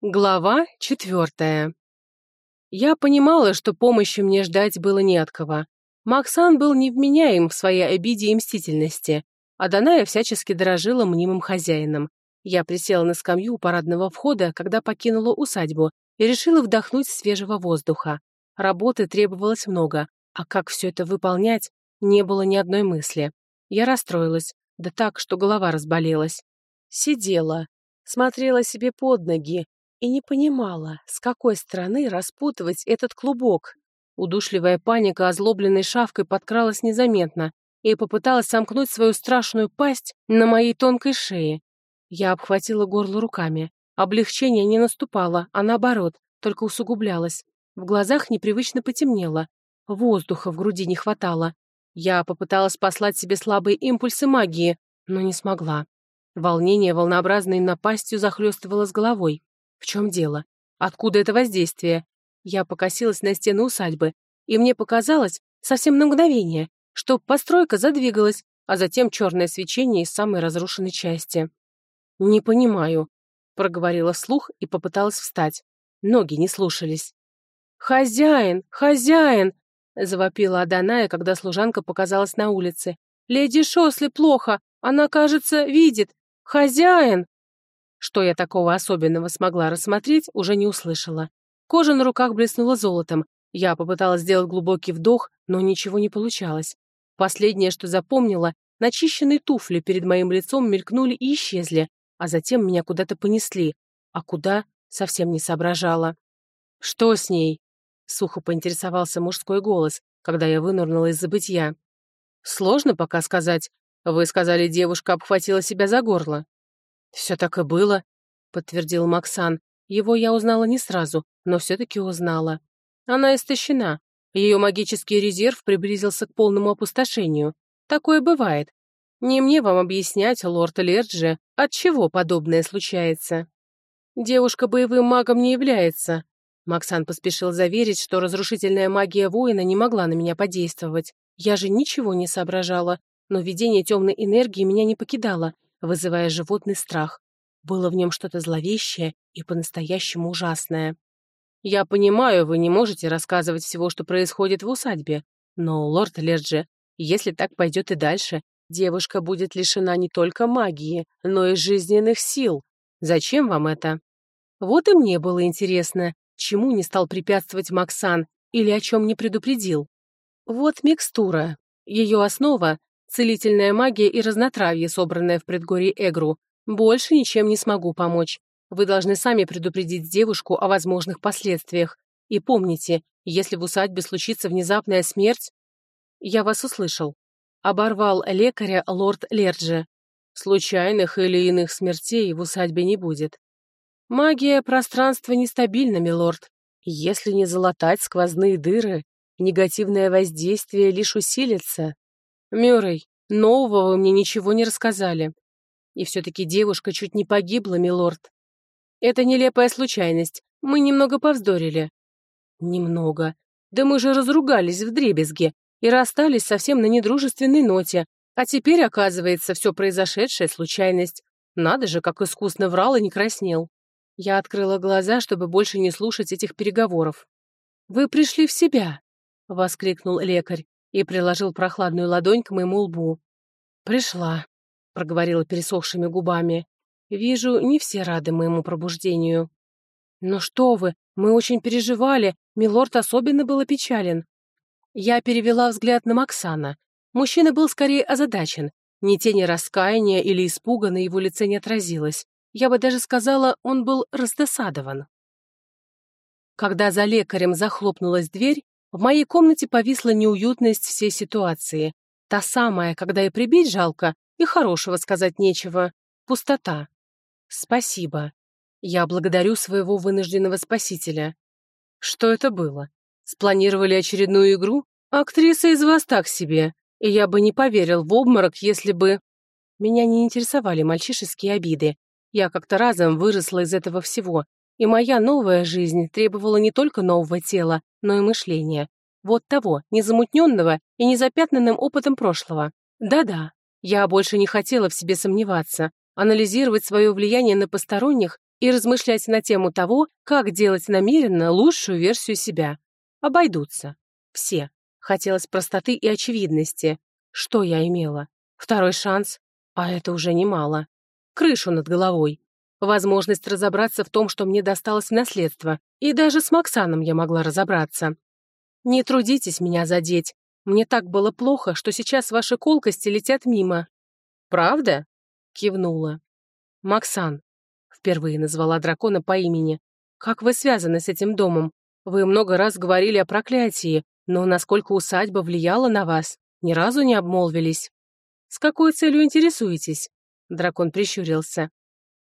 Глава четвертая. Я понимала, что помощи мне ждать было не от кого. Максан был невменяем в своей обиде и мстительности, а Даная всячески дорожила мнимым хозяином. Я присела на скамью у парадного входа, когда покинула усадьбу, и решила вдохнуть свежего воздуха. Работы требовалось много, а как все это выполнять, не было ни одной мысли. Я расстроилась, да так, что голова разболелась. Сидела, смотрела себе под ноги, и не понимала, с какой стороны распутывать этот клубок. Удушливая паника озлобленной шавкой подкралась незаметно и попыталась сомкнуть свою страшную пасть на моей тонкой шее. Я обхватила горло руками. Облегчение не наступало, а наоборот, только усугублялось. В глазах непривычно потемнело. Воздуха в груди не хватало. Я попыталась послать себе слабые импульсы магии, но не смогла. Волнение волнообразной напастью захлестывало с головой. В чем дело? Откуда это воздействие? Я покосилась на стену усадьбы, и мне показалось, совсем на мгновение, что постройка задвигалась, а затем черное свечение из самой разрушенной части. «Не понимаю», — проговорила слух и попыталась встать. Ноги не слушались. «Хозяин! Хозяин!» — завопила Аданая, когда служанка показалась на улице. «Леди Шосли плохо! Она, кажется, видит! Хозяин!» Что я такого особенного смогла рассмотреть, уже не услышала. Кожа на руках блеснула золотом. Я попыталась сделать глубокий вдох, но ничего не получалось. Последнее, что запомнила, начищенные туфли перед моим лицом мелькнули и исчезли, а затем меня куда-то понесли. А куда, совсем не соображала. «Что с ней?» — сухо поинтересовался мужской голос, когда я вынырнула из забытья. «Сложно пока сказать. Вы сказали, девушка обхватила себя за горло». «Все так и было», — подтвердил Максан. Его я узнала не сразу, но все-таки узнала. Она истощена. Ее магический резерв приблизился к полному опустошению. Такое бывает. Не мне вам объяснять, лорд Лерджи, от чего подобное случается. Девушка боевым магом не является. Максан поспешил заверить, что разрушительная магия воина не могла на меня подействовать. Я же ничего не соображала, но видение темной энергии меня не покидало, вызывая животный страх. Было в нем что-то зловещее и по-настоящему ужасное. «Я понимаю, вы не можете рассказывать всего, что происходит в усадьбе, но, лорд Лерджи, если так пойдет и дальше, девушка будет лишена не только магии, но и жизненных сил. Зачем вам это?» Вот и мне было интересно, чему не стал препятствовать Максан или о чем не предупредил. Вот микстура. Ее основа Целительная магия и разнотравье, собранное в предгорье Эгру. Больше ничем не смогу помочь. Вы должны сами предупредить девушку о возможных последствиях. И помните, если в усадьбе случится внезапная смерть... Я вас услышал. Оборвал лекаря лорд Лерджи. Случайных или иных смертей в усадьбе не будет. Магия пространства нестабильна, милорд. Если не залатать сквозные дыры, негативное воздействие лишь усилится. «Мюррей, нового вы мне ничего не рассказали. И все-таки девушка чуть не погибла, милорд. Это нелепая случайность. Мы немного повздорили». «Немного. Да мы же разругались в дребезге и расстались совсем на недружественной ноте. А теперь, оказывается, все произошедшее — случайность. Надо же, как искусно врал и не краснел». Я открыла глаза, чтобы больше не слушать этих переговоров. «Вы пришли в себя!» — воскликнул лекарь и приложил прохладную ладонь к моему лбу. «Пришла», — проговорила пересохшими губами. «Вижу, не все рады моему пробуждению». «Ну что вы, мы очень переживали, милорд особенно был опечален». Я перевела взгляд на Максана. Мужчина был скорее озадачен. Ни тени раскаяния или испуга на его лице не отразилось. Я бы даже сказала, он был раздосадован. Когда за лекарем захлопнулась дверь, в моей комнате повисла неуютность всей ситуации. Та самая, когда и прибить жалко, и хорошего сказать нечего. Пустота. Спасибо. Я благодарю своего вынужденного спасителя. Что это было? Спланировали очередную игру? Актриса из вас так себе. И я бы не поверил в обморок, если бы... Меня не интересовали мальчишеские обиды. Я как-то разом выросла из этого всего, и моя новая жизнь требовала не только нового тела, но и мышления. Вот того, незамутненного и незапятнанным опытом прошлого. Да-да, я больше не хотела в себе сомневаться, анализировать свое влияние на посторонних и размышлять на тему того, как делать намеренно лучшую версию себя. Обойдутся. Все. Хотелось простоты и очевидности. Что я имела? Второй шанс? А это уже немало. Крышу над головой. Возможность разобраться в том, что мне досталось в наследство. И даже с Максаном я могла разобраться. Не трудитесь меня задеть. Мне так было плохо, что сейчас ваши колкости летят мимо. Правда? Кивнула. Максан. Впервые назвала дракона по имени. Как вы связаны с этим домом? Вы много раз говорили о проклятии, но насколько усадьба влияла на вас, ни разу не обмолвились. С какой целью интересуетесь? Дракон прищурился.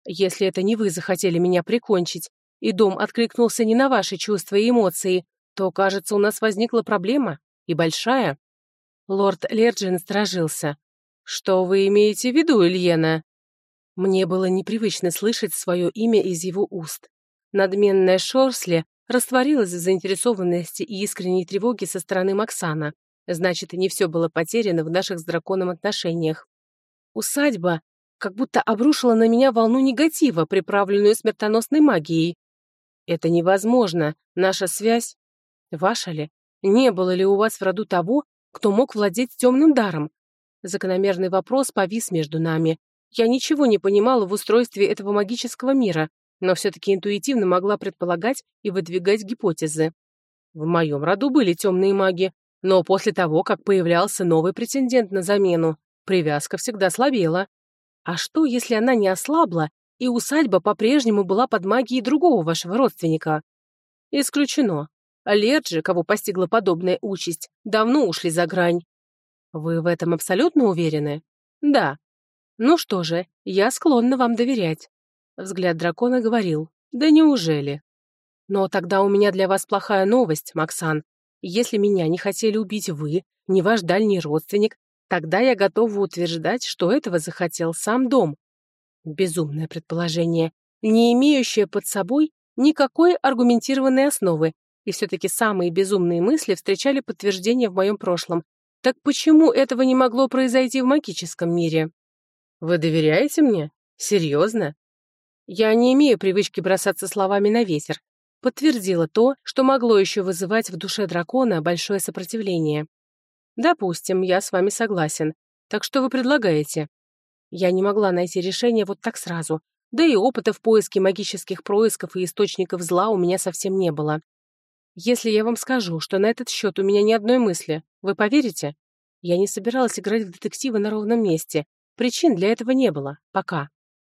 Если это не вы захотели меня прикончить, и дом откликнулся не на ваши чувства и эмоции, то, кажется, у нас возникла проблема, и большая. Лорд Лерджин сторожился. «Что вы имеете в виду, Ильена?» Мне было непривычно слышать свое имя из его уст. Надменная Шорсли растворилась в заинтересованности и искренней тревоге со стороны Максана. Значит, не все было потеряно в наших с драконом отношениях. Усадьба как будто обрушила на меня волну негатива, приправленную смертоносной магией. Это невозможно. Наша связь... Ваша ли? Не было ли у вас в роду того, кто мог владеть темным даром? Закономерный вопрос повис между нами. Я ничего не понимала в устройстве этого магического мира, но все-таки интуитивно могла предполагать и выдвигать гипотезы. В моем роду были темные маги, но после того, как появлялся новый претендент на замену, привязка всегда слабела. А что, если она не ослабла, и усадьба по-прежнему была под магией другого вашего родственника? Исключено. Аллерджи, кого постигла подобная участь, давно ушли за грань. Вы в этом абсолютно уверены? Да. Ну что же, я склонна вам доверять. Взгляд дракона говорил. Да неужели? Но тогда у меня для вас плохая новость, Максан. Если меня не хотели убить вы, не ваш дальний родственник, Тогда я готова утверждать, что этого захотел сам дом. Безумное предположение, не имеющее под собой никакой аргументированной основы, и все-таки самые безумные мысли встречали подтверждение в моем прошлом. Так почему этого не могло произойти в магическом мире? Вы доверяете мне? Серьезно? Я не имею привычки бросаться словами на ветер. Подтвердила то, что могло еще вызывать в душе дракона большое сопротивление. Допустим, я с вами согласен. Так что вы предлагаете? Я не могла найти решение вот так сразу. Да и опыта в поиске магических происков и источников зла у меня совсем не было. Если я вам скажу, что на этот счет у меня ни одной мысли, вы поверите? Я не собиралась играть в детектива на ровном месте. Причин для этого не было. Пока.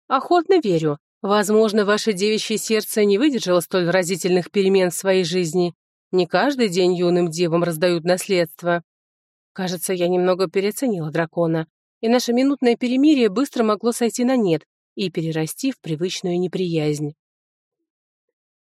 Охотно верю. Возможно, ваше девичье сердце не выдержало столь разительных перемен в своей жизни. Не каждый день юным девам раздают наследство. Кажется, я немного переоценила дракона, и наше минутное перемирие быстро могло сойти на нет и перерасти в привычную неприязнь.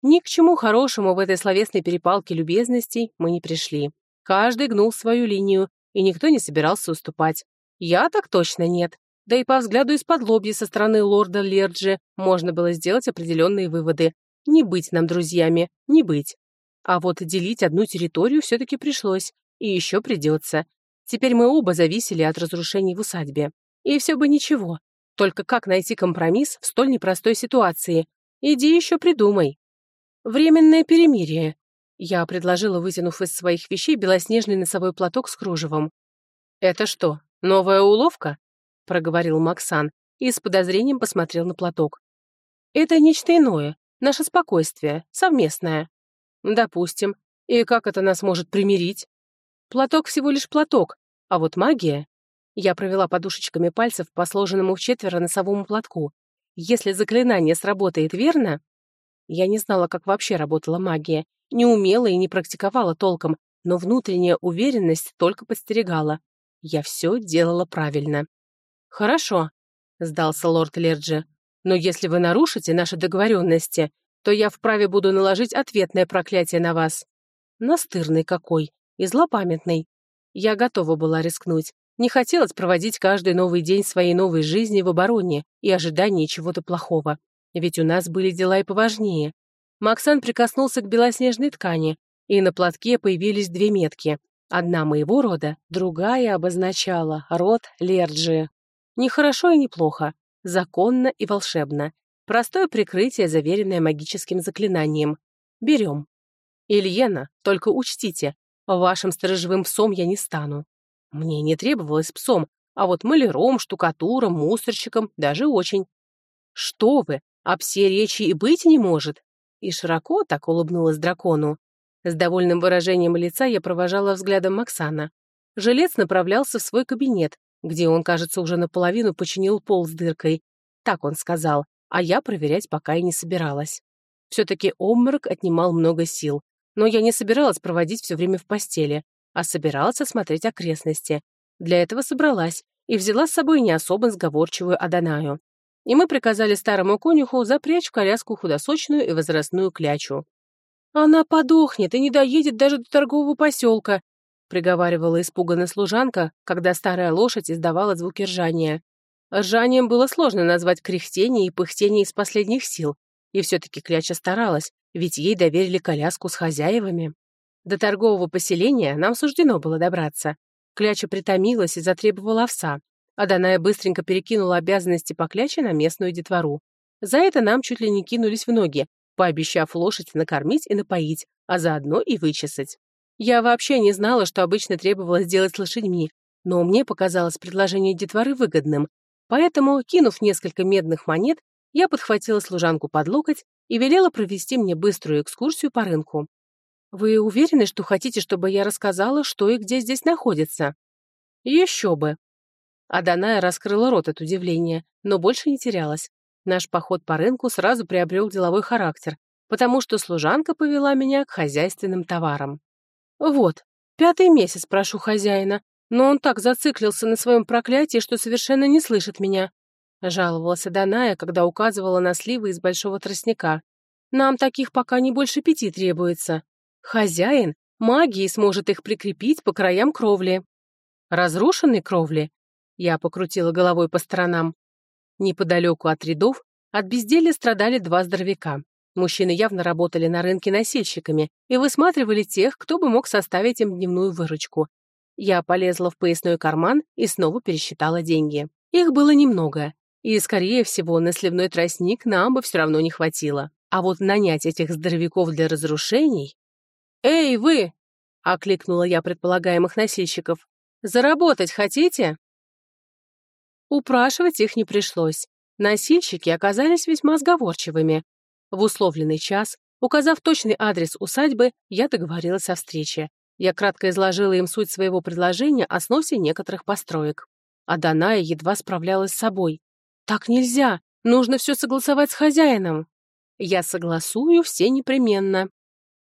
Ни к чему хорошему в этой словесной перепалке любезностей мы не пришли. Каждый гнул свою линию, и никто не собирался уступать. Я так точно нет. Да и по взгляду из-под лобья со стороны лорда Лерджи можно было сделать определенные выводы. Не быть нам друзьями, не быть. А вот делить одну территорию все-таки пришлось. И еще придется. Теперь мы оба зависели от разрушений в усадьбе. И все бы ничего. Только как найти компромисс в столь непростой ситуации? Иди еще придумай. Временное перемирие. Я предложила, вытянув из своих вещей белоснежный носовой платок с кружевом. «Это что, новая уловка?» — проговорил Максан и с подозрением посмотрел на платок. «Это нечто иное, наше спокойствие, совместное». «Допустим. И как это нас может примирить?» «Платок всего лишь платок, а вот магия... Я провела подушечками пальцев по сложенному в четверо носовому платку. Если заклинание сработает верно... Я не знала, как вообще работала магия, не умела и не практиковала толком, но внутренняя уверенность только подстерегала. Я все делала правильно. «Хорошо», — сдался лорд Лерджи. «Но если вы нарушите наши договоренности, то я вправе буду наложить ответное проклятие на вас. Настырный какой и злопамятный. Я готова была рискнуть. Не хотелось проводить каждый новый день своей новой жизни в обороне и ожидании чего-то плохого. Ведь у нас были дела и поважнее. Максан прикоснулся к белоснежной ткани, и на платке появились две метки. Одна моего рода, другая обозначала род Лерджи. Нехорошо и неплохо, законно и волшебно. Простое прикрытие, заверенное магическим заклинанием. Берем. Ильена, только учтите, вашим сторожевым псом я не стану. Мне не требовалось псом, а вот маляром, штукатуром, мусорщиком даже очень. Что вы, о псе речи и быть не может. И широко так улыбнулась дракону. С довольным выражением лица я провожала взглядом Максана. Жилец направлялся в свой кабинет, где он, кажется, уже наполовину починил пол с дыркой. Так он сказал, а я проверять пока и не собиралась. Все-таки обморок отнимал много сил, но я не собиралась проводить все время в постели, а собиралась осмотреть окрестности. Для этого собралась и взяла с собой не особо сговорчивую Адонаю. И мы приказали старому конюху запрячь в коляску худосочную и возрастную клячу. «Она подохнет и не доедет даже до торгового поселка», приговаривала испуганная служанка, когда старая лошадь издавала звуки ржания. Ржанием было сложно назвать кряхтение и пыхтение из последних сил, и все-таки Кляча старалась, ведь ей доверили коляску с хозяевами. До торгового поселения нам суждено было добраться. Кляча притомилась и затребовала овса, а Даная быстренько перекинула обязанности по Кляче на местную детвору. За это нам чуть ли не кинулись в ноги, пообещав лошадь накормить и напоить, а заодно и вычесать. Я вообще не знала, что обычно требовалось делать с лошадьми, но мне показалось предложение детворы выгодным, Поэтому, кинув несколько медных монет, я подхватила служанку под локоть и велела провести мне быструю экскурсию по рынку. «Вы уверены, что хотите, чтобы я рассказала, что и где здесь находится?» «Еще бы!» Аданая раскрыла рот от удивления, но больше не терялась. Наш поход по рынку сразу приобрел деловой характер, потому что служанка повела меня к хозяйственным товарам. «Вот, пятый месяц прошу хозяина, но он так зациклился на своем проклятии, что совершенно не слышит меня. Жаловалась Даная, когда указывала на сливы из большого тростника. Нам таких пока не больше пяти требуется. Хозяин магией сможет их прикрепить по краям кровли. Разрушенной кровли? Я покрутила головой по сторонам. Неподалеку от рядов от безделия страдали два здоровяка. Мужчины явно работали на рынке носильщиками и высматривали тех, кто бы мог составить им дневную выручку. Я полезла в поясной карман и снова пересчитала деньги. Их было немного, и, скорее всего, на сливной тростник нам бы все равно не хватило. А вот нанять этих здоровяков для разрушений... «Эй, вы!» — окликнула я предполагаемых носильщиков. «Заработать хотите?» Упрашивать их не пришлось. Носильщики оказались весьма сговорчивыми. В условленный час, указав точный адрес усадьбы, я договорилась о встрече. Я кратко изложила им суть своего предложения о сносе некоторых построек. А Даная едва справлялась с собой. «Так нельзя! Нужно все согласовать с хозяином!» «Я согласую все непременно!»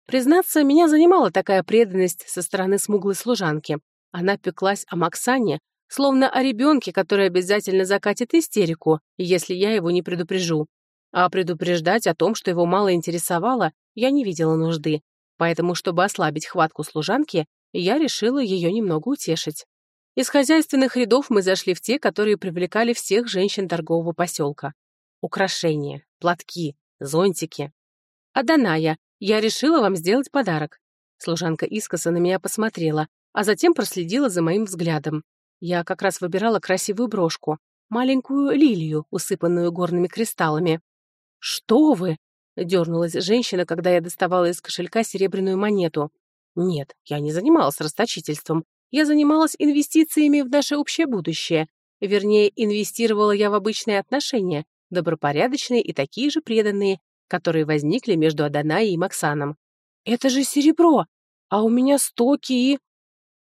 Признаться, меня занимала такая преданность со стороны смуглой служанки. Она пеклась о Максане, словно о ребенке, который обязательно закатит истерику, если я его не предупрежу. А предупреждать о том, что его мало интересовало, я не видела нужды, Поэтому, чтобы ослабить хватку служанки, я решила ее немного утешить. Из хозяйственных рядов мы зашли в те, которые привлекали всех женщин торгового поселка. Украшения, платки, зонтики. «Аданая, я решила вам сделать подарок». Служанка искоса на меня посмотрела, а затем проследила за моим взглядом. Я как раз выбирала красивую брошку, маленькую лилию, усыпанную горными кристаллами. «Что вы!» Дернулась женщина, когда я доставала из кошелька серебряную монету. Нет, я не занималась расточительством. Я занималась инвестициями в наше общее будущее. Вернее, инвестировала я в обычные отношения, добропорядочные и такие же преданные, которые возникли между Аданаей и Максаном. «Это же серебро! А у меня стоки и...»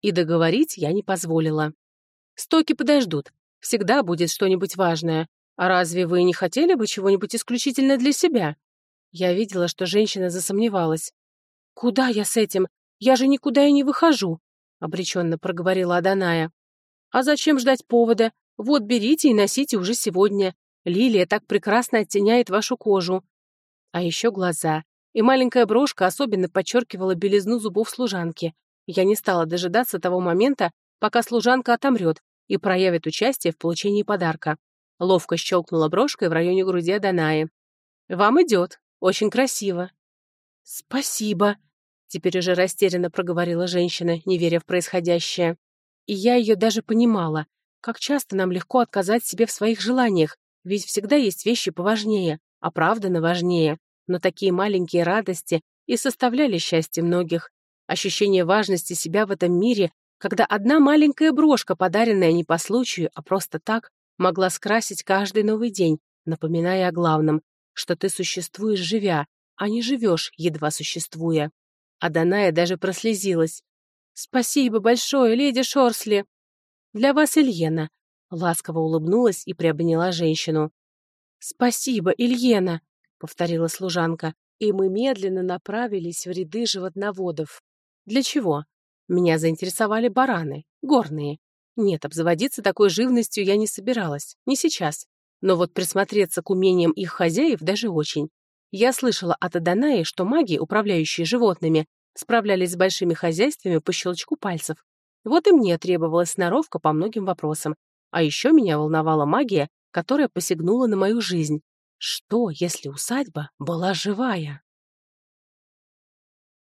И договорить я не позволила. «Стоки подождут. Всегда будет что-нибудь важное. А разве вы не хотели бы чего-нибудь исключительно для себя?» Я видела, что женщина засомневалась. «Куда я с этим? Я же никуда и не выхожу», — обреченно проговорила Аданая. «А зачем ждать повода? Вот берите и носите уже сегодня. Лилия так прекрасно оттеняет вашу кожу». А еще глаза. И маленькая брошка особенно подчеркивала белизну зубов служанки. Я не стала дожидаться того момента, пока служанка отомрет и проявит участие в получении подарка. Ловко щелкнула брошкой в районе груди Аданаи. «Вам идет», очень красиво». «Спасибо», — теперь уже растерянно проговорила женщина, не веря в происходящее. И я ее даже понимала. Как часто нам легко отказать себе в своих желаниях, ведь всегда есть вещи поважнее, оправданно важнее, но такие маленькие радости и составляли счастье многих. Ощущение важности себя в этом мире, когда одна маленькая брошка, подаренная не по случаю, а просто так, могла скрасить каждый новый день, напоминая о главном, что ты существуешь живя, а не живешь, едва существуя. А Даная даже прослезилась. «Спасибо большое, леди Шорсли!» «Для вас, Ильена!» Ласково улыбнулась и приобняла женщину. «Спасибо, Ильена!» — повторила служанка, и мы медленно направились в ряды животноводов. Для чего? Меня заинтересовали бараны, горные. Нет, обзаводиться такой живностью я не собиралась, не сейчас. Но вот присмотреться к умениям их хозяев даже очень. Я слышала от Аданаи, что маги, управляющие животными, справлялись с большими хозяйствами по щелчку пальцев. Вот и мне требовалась сноровка по многим вопросам. А еще меня волновала магия, которая посягнула на мою жизнь. Что, если усадьба была живая?